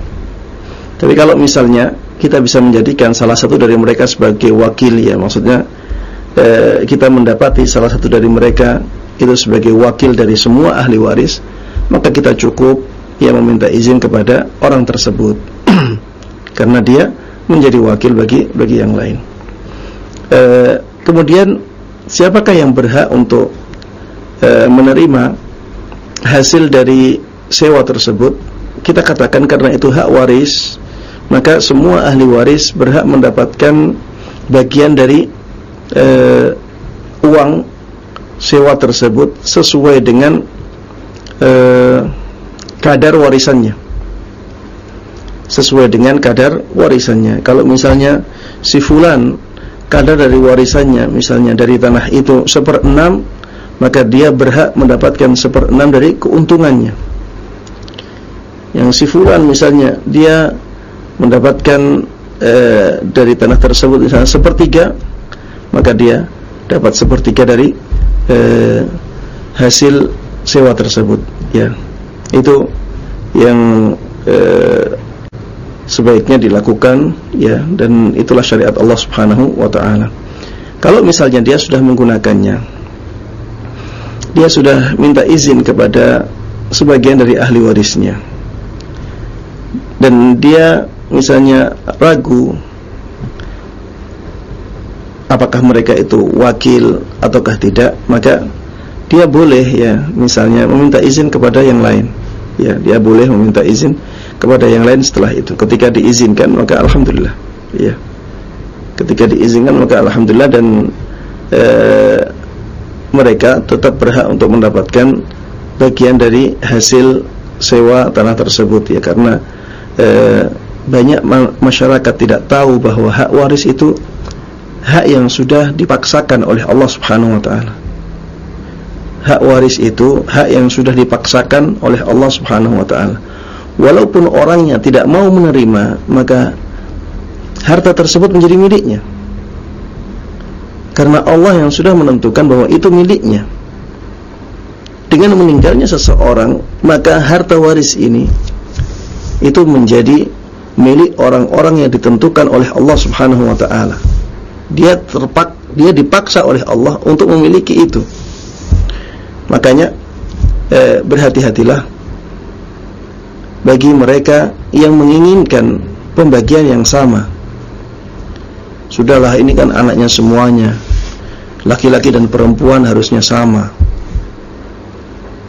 Tapi kalau misalnya kita bisa menjadikan salah satu dari mereka sebagai wakil ya, maksudnya eh, kita mendapati salah satu dari mereka itu sebagai wakil dari semua ahli waris, maka kita cukup ia meminta izin kepada orang tersebut karena dia menjadi wakil bagi bagi yang lain. E, kemudian siapakah yang berhak untuk e, menerima hasil dari sewa tersebut? Kita katakan karena itu hak waris, maka semua ahli waris berhak mendapatkan bagian dari e, uang sewa tersebut sesuai dengan e, kadar warisannya sesuai dengan kadar warisannya kalau misalnya si fulan kadar dari warisannya misalnya dari tanah itu seperenam maka dia berhak mendapatkan seperenam dari keuntungannya yang si fulan misalnya dia mendapatkan e, dari tanah tersebut misalnya sepertiga maka dia dapat sepertiga dari e, hasil sewa tersebut ya. Itu yang eh, sebaiknya dilakukan ya. Dan itulah syariat Allah Subhanahu wa taala. Kalau misalnya dia sudah menggunakannya dia sudah minta izin kepada sebagian dari ahli warisnya dan dia misalnya ragu apakah mereka itu wakil ataukah tidak maka dia boleh ya misalnya meminta izin kepada yang lain. Ya dia boleh meminta izin kepada yang lain setelah itu. Ketika diizinkan maka alhamdulillah. Ya. Ketika diizinkan maka alhamdulillah dan e, mereka tetap berhak untuk mendapatkan bagian dari hasil sewa tanah tersebut ya. Karena e, banyak ma masyarakat tidak tahu bahwa hak waris itu hak yang sudah dipaksakan oleh Allah Subhanahu wa taala hak waris itu hak yang sudah dipaksakan oleh Allah Subhanahu wa taala. Walaupun orangnya tidak mau menerima, maka harta tersebut menjadi miliknya. Karena Allah yang sudah menentukan bahwa itu miliknya. Dengan meninggalnya seseorang, maka harta waris ini itu menjadi milik orang-orang yang ditentukan oleh Allah Subhanahu wa taala. Dia terpak dia dipaksa oleh Allah untuk memiliki itu. Makanya eh, berhati-hatilah bagi mereka yang menginginkan pembagian yang sama. Sudahlah ini kan anaknya semuanya. Laki-laki dan perempuan harusnya sama.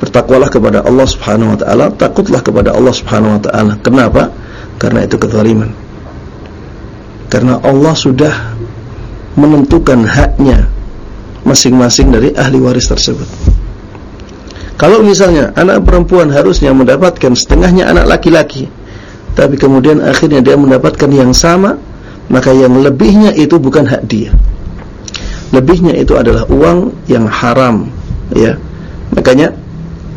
Bertakwalah kepada Allah Subhanahu wa taala, takutlah kepada Allah Subhanahu wa taala. Kenapa? Karena itu kezaliman. Karena Allah sudah menentukan haknya masing-masing dari ahli waris tersebut. Kalau misalnya anak perempuan harusnya mendapatkan setengahnya anak laki-laki, tapi kemudian akhirnya dia mendapatkan yang sama, maka yang lebihnya itu bukan hak dia. Lebihnya itu adalah uang yang haram, ya. Makanya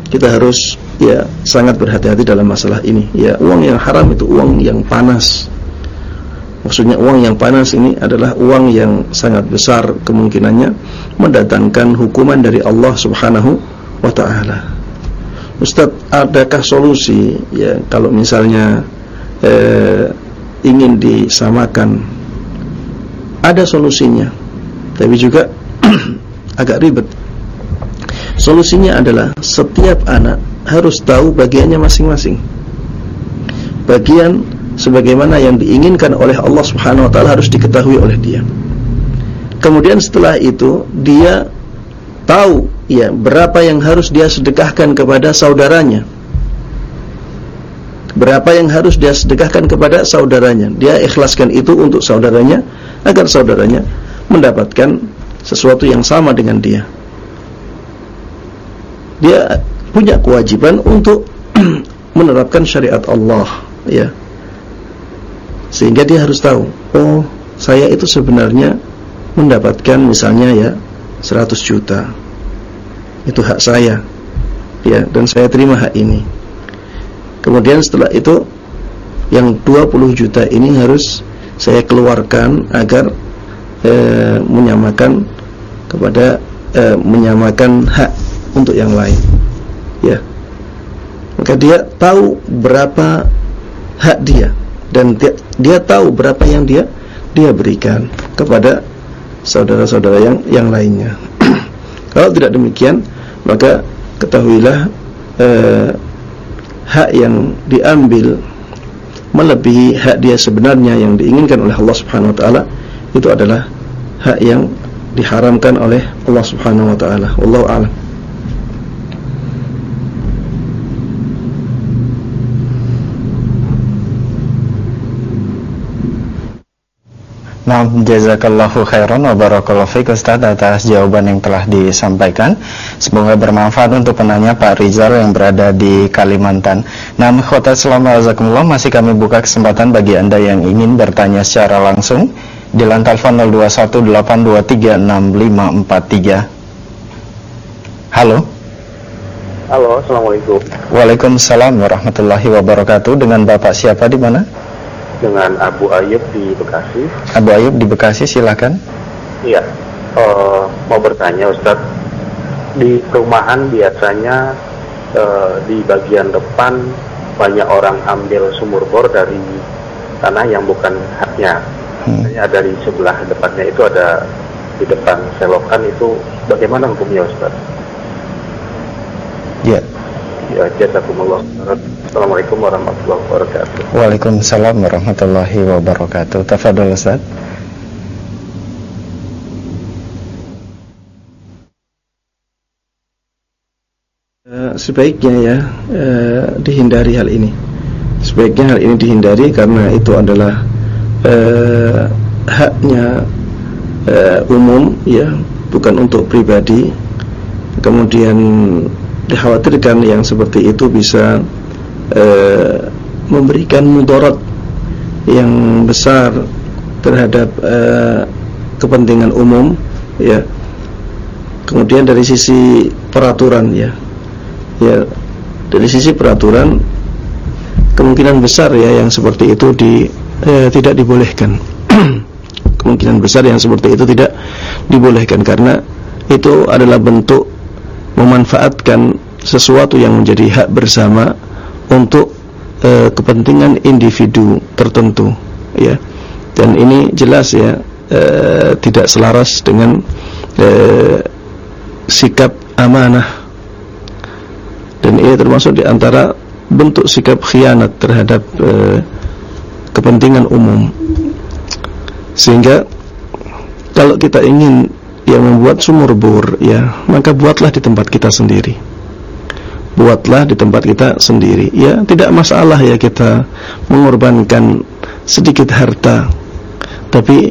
kita harus ya sangat berhati-hati dalam masalah ini. Ya, uang yang haram itu uang yang panas. Maksudnya uang yang panas ini adalah uang yang sangat besar kemungkinannya mendatangkan hukuman dari Allah Subhanahu wa taala. Ustaz, adakah solusi ya kalau misalnya eh, ingin disamakan? Ada solusinya. Tapi juga agak ribet. Solusinya adalah setiap anak harus tahu bagiannya masing-masing. Bagian sebagaimana yang diinginkan oleh Allah Subhanahu wa taala harus diketahui oleh dia. Kemudian setelah itu dia tahu ya berapa yang harus dia sedekahkan kepada saudaranya berapa yang harus dia sedekahkan kepada saudaranya dia ikhlaskan itu untuk saudaranya agar saudaranya mendapatkan sesuatu yang sama dengan dia dia punya kewajiban untuk menerapkan syariat Allah ya. Sehingga dia harus tahu oh saya itu sebenarnya mendapatkan misalnya ya 100 juta. Itu hak saya ya dan saya terima hak ini. Kemudian setelah itu yang 20 juta ini harus saya keluarkan agar e, menyamakan kepada e, menyamakan hak untuk yang lain ya maka dia tahu berapa hak dia dan dia, dia tahu berapa yang dia dia berikan kepada saudara-saudara yang yang lainnya kalau tidak demikian maka ketahuilah eh, hak yang diambil melebihi hak dia sebenarnya yang diinginkan oleh Allah Subhanahu wa taala itu adalah hak yang diharamkan oleh Allah Subhanahu wa taala. Wallahu a'lam. Nah, jazakallahu khairan wa barakallahu fiik Ustaz atas jawaban yang telah disampaikan. Semoga bermanfaat untuk penanya Pak Rizal yang berada di Kalimantan. Nah, khotbah Assalamualaikum masih kami buka kesempatan bagi Anda yang ingin bertanya secara langsung di lantai telepon 0218236543. Halo. Halo, Assalamualaikum. Waalaikumsalam warahmatullahi wabarakatuh. Dengan Bapak siapa di mana? Dengan Abu Ayub di Bekasi. Abu Ayub di Bekasi, silakan. Iya, uh, mau bertanya Ustadz, di perumahan biasanya uh, di bagian depan banyak orang ambil sumur bor dari tanah yang bukan haknya. Hmm. dari sebelah depannya itu ada di depan selokan itu bagaimana hukumnya Ustadz? Ya. Ya, jazakumullah. Assalamualaikum warahmatullahi wabarakatuh. Waalaikumsalam warahmatullahi wabarakatuh. Tafadhol Ustaz. Uh, sebaiknya ya uh, dihindari hal ini. Sebaiknya hal ini dihindari karena itu adalah uh, haknya uh, umum ya, bukan untuk pribadi. Kemudian dikhawatirkan yang seperti itu bisa Eh, memberikan mudarat yang besar terhadap uh, kepentingan umum ya. Kemudian dari sisi peraturan ya. Ya dari sisi peraturan kemungkinan besar ya yang seperti itu di eh, tidak dibolehkan. Kemungkinan besar yang seperti itu tidak dibolehkan karena itu adalah bentuk memanfaatkan sesuatu yang menjadi hak bersama untuk e, kepentingan individu tertentu ya. Dan ini jelas ya e, tidak selaras dengan e, sikap amanah. Dan ini termasuk di antara bentuk sikap khianat terhadap e, kepentingan umum. Sehingga kalau kita ingin yang membuat sumur bor ya maka buatlah di tempat kita sendiri. Buatlah di tempat kita sendiri. Ya tidak masalah ya kita mengorbankan sedikit harta tapi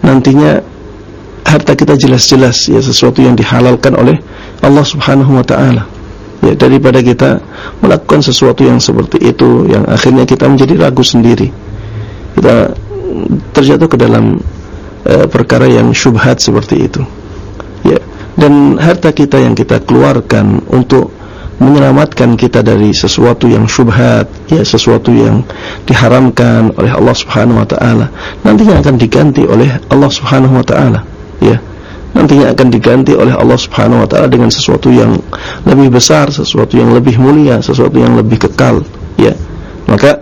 nantinya harta kita jelas-jelas ya sesuatu yang dihalalkan oleh Allah Subhanahu wa taala. Ya daripada kita melakukan sesuatu yang seperti itu yang akhirnya kita menjadi ragu sendiri. Kita terjatuh ke dalam uh, perkara yang syubhat seperti itu ya dan harta kita yang kita keluarkan untuk menyelamatkan kita dari sesuatu yang syubhat, ya sesuatu yang diharamkan oleh Allah Subhanahu wa taala. Nantinya akan diganti oleh Allah Subhanahu wa taala, ya. Nantinya akan diganti oleh Allah Subhanahu wa taala dengan sesuatu yang lebih besar, sesuatu yang lebih mulia, sesuatu yang lebih kekal, ya. Maka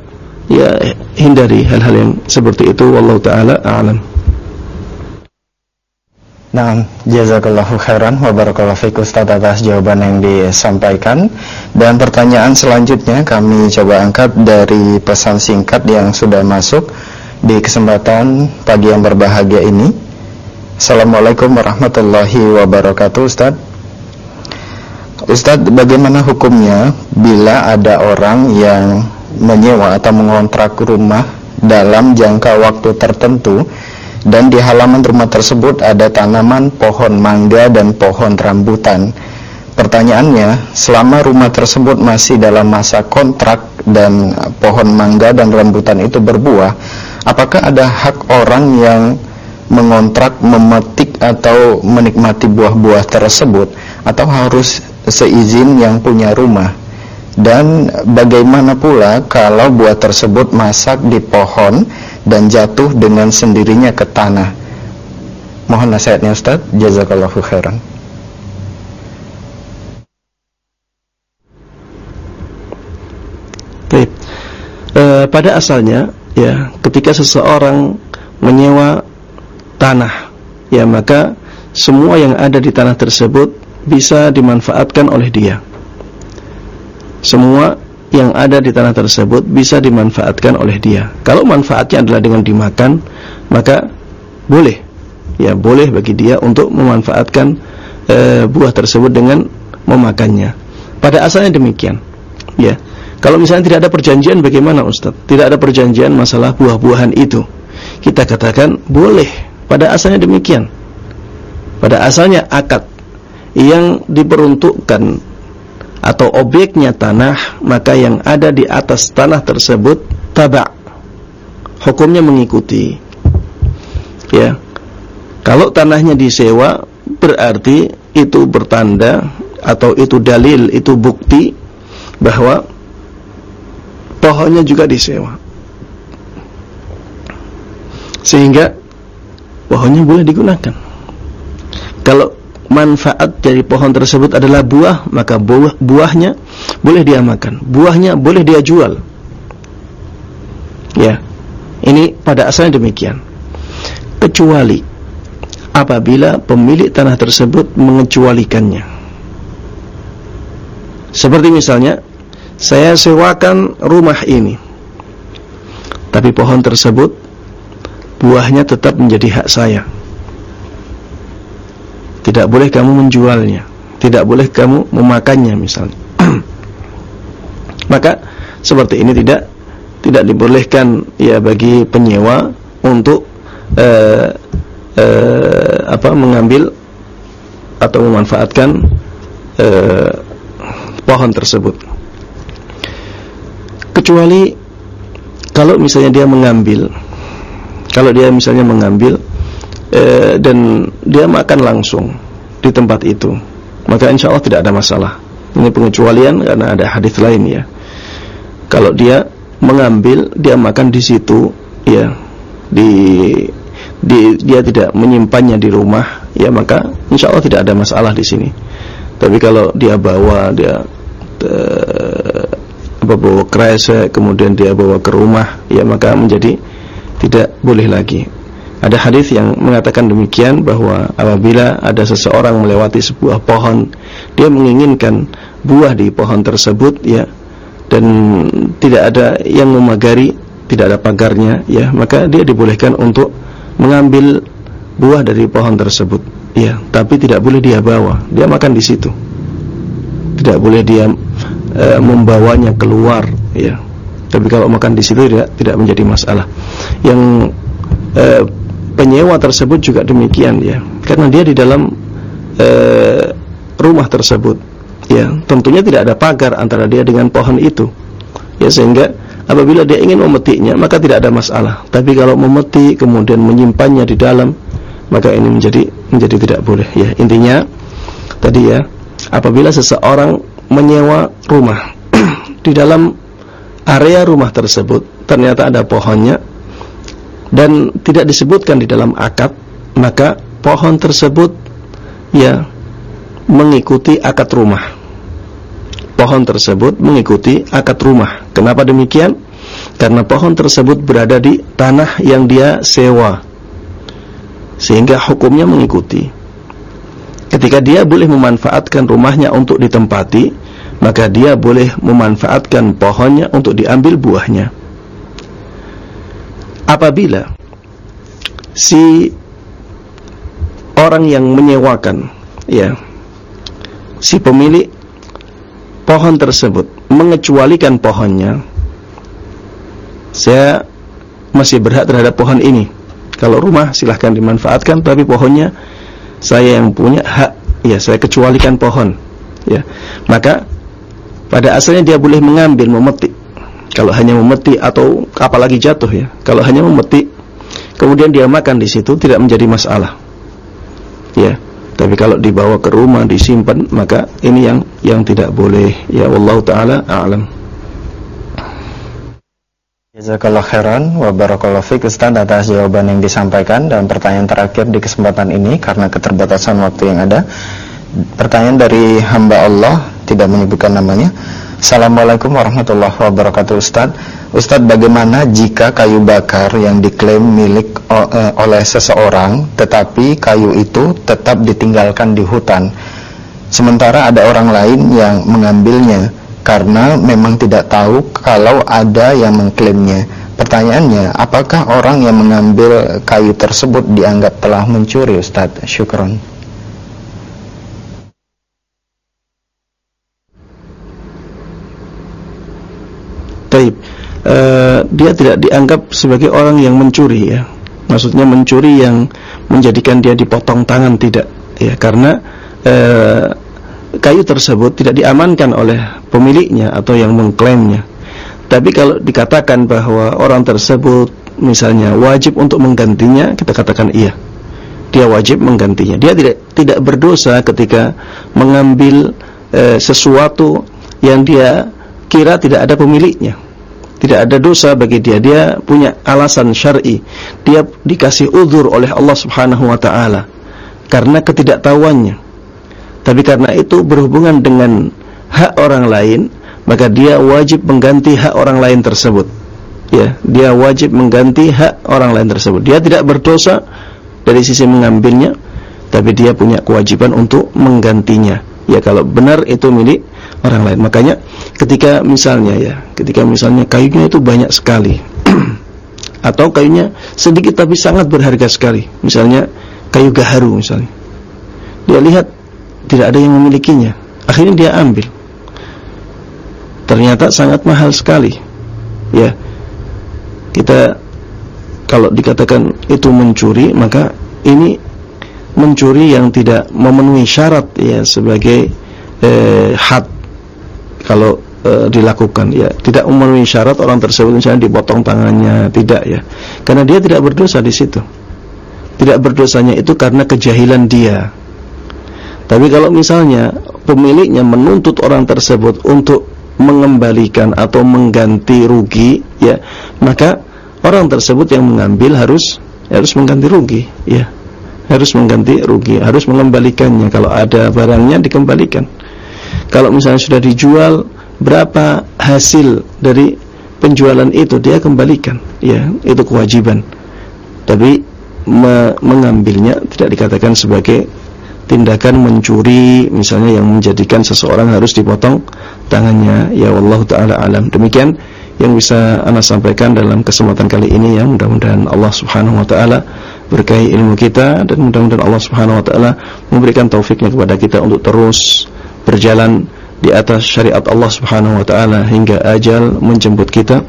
ya hindari hal-hal yang seperti itu wallahu taala a'lam. Nah, jazakallahu khairan wa barakallahu fiik Ustaz atas jawaban yang disampaikan. Dan pertanyaan selanjutnya kami coba angkat dari pesan singkat yang sudah masuk di kesempatan pagi yang berbahagia ini. Assalamualaikum warahmatullahi wabarakatuh Ustaz. Ustaz, bagaimana hukumnya bila ada orang yang menyewa atau mengontrak rumah dalam jangka waktu tertentu dan di halaman rumah tersebut ada tanaman pohon mangga dan pohon rambutan. Pertanyaannya, selama rumah tersebut masih dalam masa kontrak dan pohon mangga dan rambutan itu berbuah, apakah ada hak orang yang mengontrak, memetik atau menikmati buah-buah tersebut atau harus seizin yang punya rumah? Dan bagaimana pula kalau buah tersebut masak di pohon dan jatuh dengan sendirinya ke tanah. Mohon nasihatnya Ustaz. Jazakallahu khairan. Baik. E, pada asalnya ya, ketika seseorang menyewa tanah, ya maka semua yang ada di tanah tersebut bisa dimanfaatkan oleh dia. Semua yang ada di tanah tersebut bisa dimanfaatkan oleh dia. Kalau manfaatnya adalah dengan dimakan, maka boleh. Ya, boleh bagi dia untuk memanfaatkan e, buah tersebut dengan memakannya. Pada asalnya demikian. Ya. Kalau misalnya tidak ada perjanjian bagaimana Ustaz? Tidak ada perjanjian masalah buah-buahan itu. Kita katakan boleh. Pada asalnya demikian. Pada asalnya akad yang diperuntukkan atau objeknya tanah maka yang ada di atas tanah tersebut tabak hukumnya mengikuti. Ya. Kalau tanahnya disewa berarti itu bertanda atau itu dalil itu bukti bahwa pohonnya juga disewa. Sehingga pohonnya boleh digunakan. Kalau manfaat dari pohon tersebut adalah buah, maka buah buahnya boleh dia makan, buahnya boleh dia jual. Ya. Ini pada asalnya demikian. Kecuali apabila pemilik tanah tersebut mengecualikannya. Seperti misalnya saya sewakan rumah ini. Tapi pohon tersebut buahnya tetap menjadi hak saya tidak boleh kamu menjualnya. Tidak boleh kamu memakannya misalnya. Maka seperti ini tidak tidak dibolehkan ya bagi penyewa untuk uh, uh, apa mengambil atau memanfaatkan uh, pohon tersebut. Kecuali kalau misalnya dia mengambil kalau dia misalnya mengambil e, dan dia makan langsung di tempat itu. Maka insya Allah tidak ada masalah. Ini pengecualian karena ada hadis lain ya. Kalau dia mengambil dia makan di situ ya di, di dia tidak menyimpannya di rumah ya maka insya Allah tidak ada masalah di sini. Tapi kalau dia bawa dia uh, apa bawa kresek kemudian dia bawa ke rumah ya maka menjadi tidak boleh lagi ada hadis yang mengatakan demikian bahwa apabila ada seseorang melewati sebuah pohon, dia menginginkan buah di pohon tersebut ya dan tidak ada yang memagari, tidak ada pagarnya ya, maka dia dibolehkan untuk mengambil buah dari pohon tersebut ya, tapi tidak boleh dia bawa. Dia makan di situ. Tidak boleh dia e, membawanya keluar ya. Tapi kalau makan di situ tidak tidak menjadi masalah. Yang e, penyewa tersebut juga demikian ya. Karena dia di dalam e, rumah tersebut ya. Tentunya tidak ada pagar antara dia dengan pohon itu ya. Sehingga apabila dia ingin memetiknya maka tidak ada masalah. Tapi kalau memetik kemudian menyimpannya di dalam maka ini menjadi menjadi tidak boleh ya. Intinya tadi ya apabila seseorang menyewa rumah di dalam area rumah tersebut ternyata ada pohonnya dan tidak disebutkan di dalam akad maka pohon tersebut ya mengikuti akad rumah. Pohon tersebut mengikuti akad rumah. Kenapa demikian? Karena pohon tersebut berada di tanah yang dia sewa sehingga hukumnya mengikuti. Ketika dia boleh memanfaatkan rumahnya untuk ditempati maka dia boleh memanfaatkan pohonnya untuk diambil buahnya apabila si orang yang menyewakan ya si pemilik pohon tersebut mengecualikan pohonnya saya masih berhak terhadap pohon ini. Kalau rumah silahkan dimanfaatkan tapi pohonnya saya yang punya hak ya saya kecualikan pohon ya. Maka pada asalnya dia boleh mengambil memetik kalau hanya memetik atau apalagi jatuh ya. Kalau hanya memetik kemudian dia makan di situ tidak menjadi masalah. Ya. Tapi kalau dibawa ke rumah disimpan maka ini yang yang tidak boleh. Ya Allah taala a'lam. Jazakallah khairan wa barakallahu fiik Ustaz atas jawaban yang disampaikan dan pertanyaan terakhir di kesempatan ini karena keterbatasan waktu yang ada. Pertanyaan dari hamba Allah tidak menyebutkan namanya. Assalamualaikum warahmatullahi wabarakatuh Ustaz Ustaz bagaimana jika kayu bakar yang diklaim milik eh, oleh seseorang Tetapi kayu itu tetap ditinggalkan di hutan Sementara ada orang lain yang mengambilnya karena memang tidak tahu kalau ada yang mengklaimnya. Pertanyaannya, apakah orang yang mengambil kayu tersebut dianggap telah mencuri Ustaz? Syukron. Taib. Uh, dia tidak dianggap sebagai orang yang mencuri ya. Maksudnya mencuri yang menjadikan dia dipotong tangan tidak ya karena uh, kayu tersebut tidak diamankan oleh pemiliknya atau yang mengklaimnya. Tapi kalau dikatakan bahwa orang tersebut misalnya wajib untuk menggantinya, kita katakan iya. Dia wajib menggantinya. Dia tidak tidak berdosa ketika mengambil e, sesuatu yang dia kira tidak ada pemiliknya. Tidak ada dosa bagi dia. Dia punya alasan syar'i. Dia dikasih uzur oleh Allah Subhanahu wa taala karena ketidaktahuannya. Tapi karena itu berhubungan dengan hak orang lain, maka dia wajib mengganti hak orang lain tersebut. Ya, dia wajib mengganti hak orang lain tersebut. Dia tidak berdosa dari sisi mengambilnya, tapi dia punya kewajiban untuk menggantinya. Ya, kalau benar itu milik orang lain. Makanya ketika misalnya ya, ketika misalnya kayunya itu banyak sekali atau kayunya sedikit tapi sangat berharga sekali. Misalnya kayu gaharu misalnya. Dia lihat tidak ada yang memilikinya. Akhirnya dia ambil ternyata sangat mahal sekali ya kita kalau dikatakan itu mencuri maka ini mencuri yang tidak memenuhi syarat ya sebagai eh, had kalau eh, dilakukan ya. Tidak memenuhi syarat orang tersebut misalnya dipotong tangannya tidak ya. Karena dia tidak berdosa di situ. Tidak berdosanya itu karena kejahilan dia. Tapi kalau misalnya pemiliknya menuntut orang tersebut untuk mengembalikan atau mengganti rugi ya maka orang tersebut yang mengambil harus harus mengganti rugi ya. Harus mengganti rugi harus mengembalikannya. Kalau ada barangnya dikembalikan kalau misalnya sudah dijual berapa hasil dari penjualan itu dia kembalikan? Ya itu kewajiban. Tapi me mengambilnya tidak dikatakan sebagai tindakan mencuri misalnya yang menjadikan seseorang harus dipotong tangannya. Ya Allah taala alam. Demikian yang bisa anda sampaikan dalam kesempatan kali ini ya. Mudah-mudahan Allah Subhanahu wa taala berkahi ilmu kita dan mudah-mudahan Allah Subhanahu wa taala memberikan taufiknya kepada kita untuk terus berjalan di atas syariat Allah Subhanahu wa taala hingga ajal menjemput kita.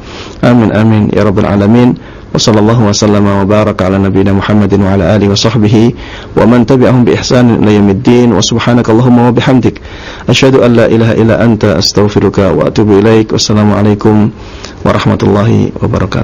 Amin amin ya rabbal alamin. Wassallallahu wasallama wa baraka ala nabiyyina Muhammadin wa ala alihi wa sahbihi wa man tabi'ahum bi ihsan ila yaumiddin. Wa subhanakallahumma wa bihamdik asyhadu an la ilaha illa anta astaghfiruka wa atubu ilaik. Wassalamu alaikum warahmatullahi wabarakatuh.